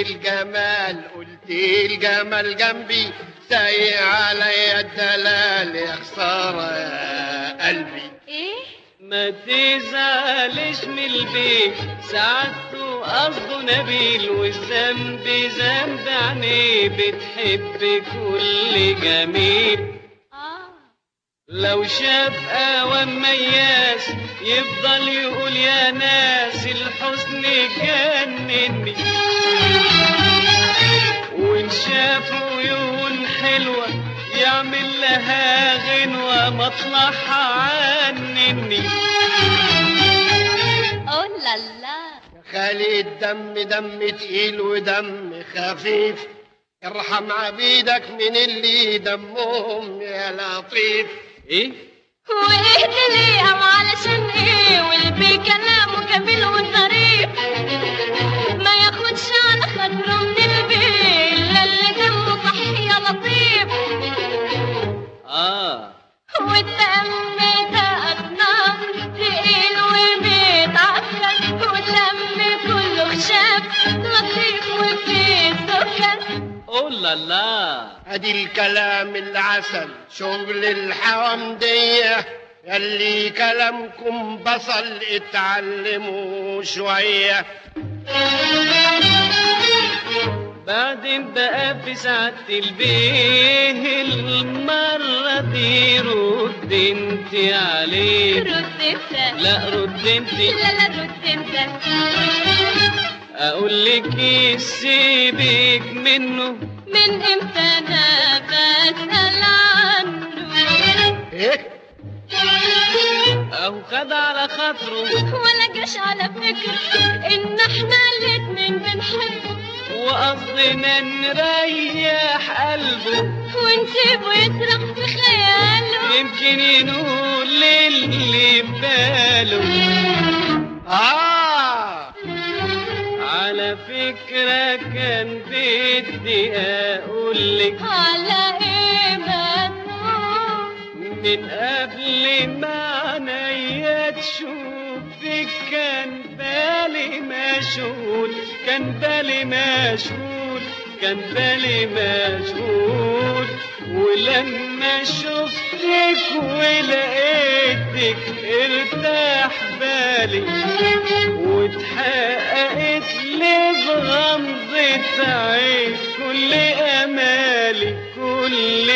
الجمال قلت الجمال جنبي سايق عليا الدلال يا خسارة يا قلبي. إيه؟ ما تزعلش من البيت سعادته قصده نبيل والذنب ذنب عينيه بتحب كل جميل. آه. لو شاف قوام مياس يفضل يقول يا ناس الحزن جنني. مطلعها عنني لا لا. خالي الدم دم تقيل ودم خفيف. ارحم عبيدك من اللي دمهم يا لطيف. إيه؟ وايه تليهم علشان إيه؟ لا لا. أدي الكلام العسل شغل الحوامدية يلي كلامكم بصل اتعلموا شوية. بعدين بقى في ساعة البيه المرة دي رد انت عليه. رد انت لا رد انت لا لا رد انت أقول لك سيبك منه. من إمتى أنا بسأل عنه إيه؟ أهو خد على خاطره. ولا جاش على فكرة إن إحنا الاتنين بنحبه وقصدنا نريح قلبه ونسيبه يسرح في خياله. يمكن ينول اللي باله. آه! على فكرة كان بدي أقول لك. على إيه مدموع من قبل ما عينيا تشوفك كان بالي مشغول كان بالي مشغول كان بالي مشغول. ولما شفتك ولقيتك ارتاح بالي واتحققت لي بغمضة عين. كل أمالي كل